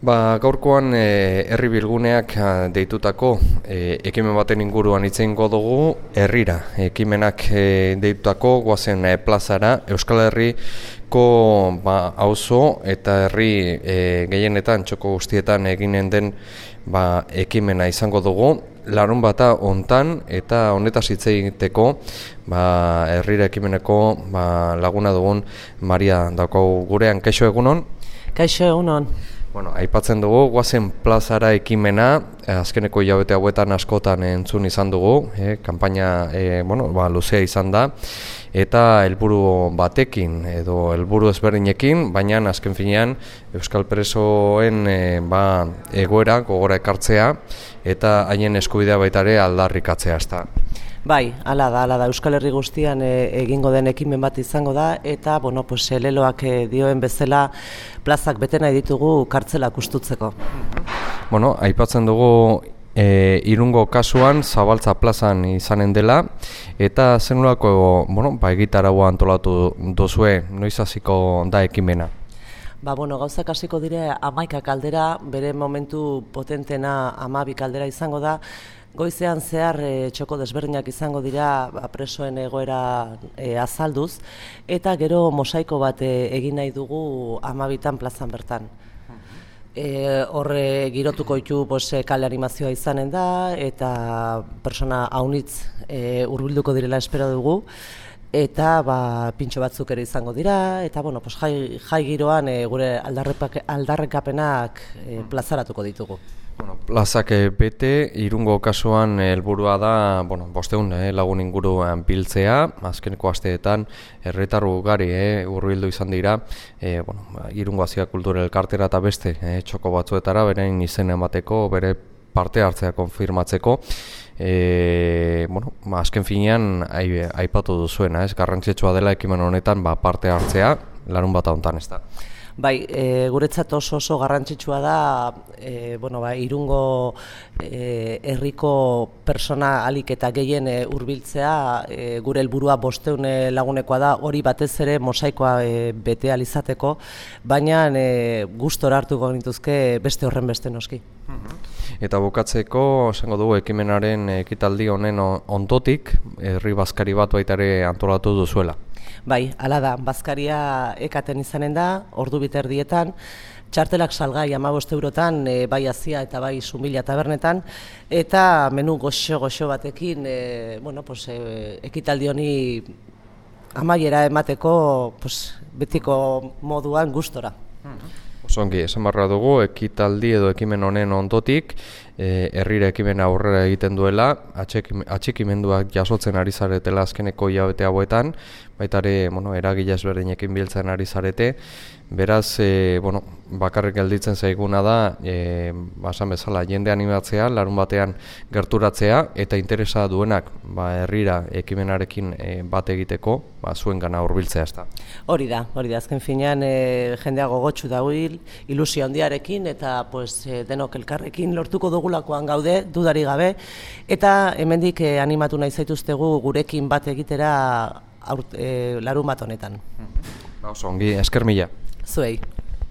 Ba, gaurkoan e, herri bilguneak deitutako e, ekimen baten inguruan itzeingo dugu herrira. Ekimenak e, deitutako guazen e, plazara Euskal Herriko ba, auzo eta herri e, gehienetan txoko guztietan eginen den ba, ekimena izango dugu. Larun bata hontan eta honetaz hitz ba, herrira ekimeneko ba, laguna dugun Maria daukagu gurean. Kaixo egunon? Kaixo egunon. Bueno, aipatzen dugu, guazen plazara ekimena, eh, azkeneko hilabete hauetan askotan entzun izan dugu, eh, kanpaina eh, bueno, ba, luzea izan da, eta helburu batekin edo helburu ezberdinekin, baina azken finean Euskal Presoen eh, ba, egoera, gogora ekartzea, eta haien eskubidea baitare aldarrikatzea, ez da. Bai, hala da, hala da. Euskal Herri guztian e, egingo den ekimen bat izango da eta bueno, pues eleloak e, dioen bezala plazak bete nahi ditugu kartzelak ustutzeko. Bueno, aipatzen dugu e, irungo kasuan Zabaltza plazan izanen dela eta zenurako, bueno, ba egitaragoa antolatu dozue, noiz hasiko da ekimena. Ba, bueno, gauzak hasiko dire amaika kaldera, bere momentu potentena amabi kaldera izango da, Goizean zehar e, txoko desberdinak izango dira ba, presoen egoera e, azalduz, eta gero mosaiko bat e, egin nahi dugu amabitan plazan bertan. E, horre girotuko ditu kale animazioa izanen da, eta persona haunitz e, urbilduko direla espero dugu, eta ba, pintxo batzuk ere izango dira, eta bueno, pos, jai, jai giroan e, gure aldarrekapenak e, plazaratuko ditugu. Bueno, plazak eh, bete, irungo kasuan eh, helburua da, bueno, bosteun eh, lagun inguruan biltzea, azkeneko asteetan erretar ugari eh, urbildu izan dira, eh, bueno, ba, irungo azia kultura elkartera eta beste eh, txoko batzuetara, beren izen emateko, bere parte hartzea konfirmatzeko, e, bueno, ba, azken finean aipatu duzuena, ez, garrantzitsua dela ekimen honetan ba, parte hartzea, larun bat hontan ez da. Bai, e, guretzat oso oso garrantzitsua da, e, bueno, ba, irungo e, herriko persona alik eta gehien e, hurbiltzea e, gure helburua bosteun lagunekoa da, hori batez ere mosaikoa e, bete alizateko, baina e, gustora hartuko nituzke beste horren beste noski. Mhm. Eta bukatzeko, esango dugu, ekimenaren ekitaldi honen ontotik, herri bazkari bat baitare antolatu duzuela. Bai, ala da, bazkaria ekaten izanen da, ordu biterdietan, txartelak salgai amabost eurotan, e, bai azia eta bai sumila tabernetan, eta menu goxo-goxo batekin, e, bueno, pues, e, ekitaldi honi amaiera emateko pues, betiko moduan gustora. Osongi, esan barra dugu, ekitaldi edo ekimen honen ondotik, e, herrire ekimen aurrera egiten duela, atxikimenduak jasotzen ari zaretela azkeneko hilabete hauetan, baita ere, bueno, eragila ezberdinekin biltzen ari zarete, beraz, e, bueno, bakarrik gelditzen zaiguna da, e, basan bezala, jende animatzea, larun batean gerturatzea, eta interesa duenak, ba, herrira ekimenarekin e, bat egiteko, ba, zuen gana urbiltzea ez da. Hori da, hori da, azken finean, e, jendea gogotsu dauil, ilusio handiarekin, eta pues, e, denok elkarrekin lortuko dugu sekulakoan gaude, dudari gabe, eta hemendik eh, animatu nahi zaituztegu gurekin bat egitera aur, eh, larun bat honetan. Ba, ongi, esker mila. Zuei.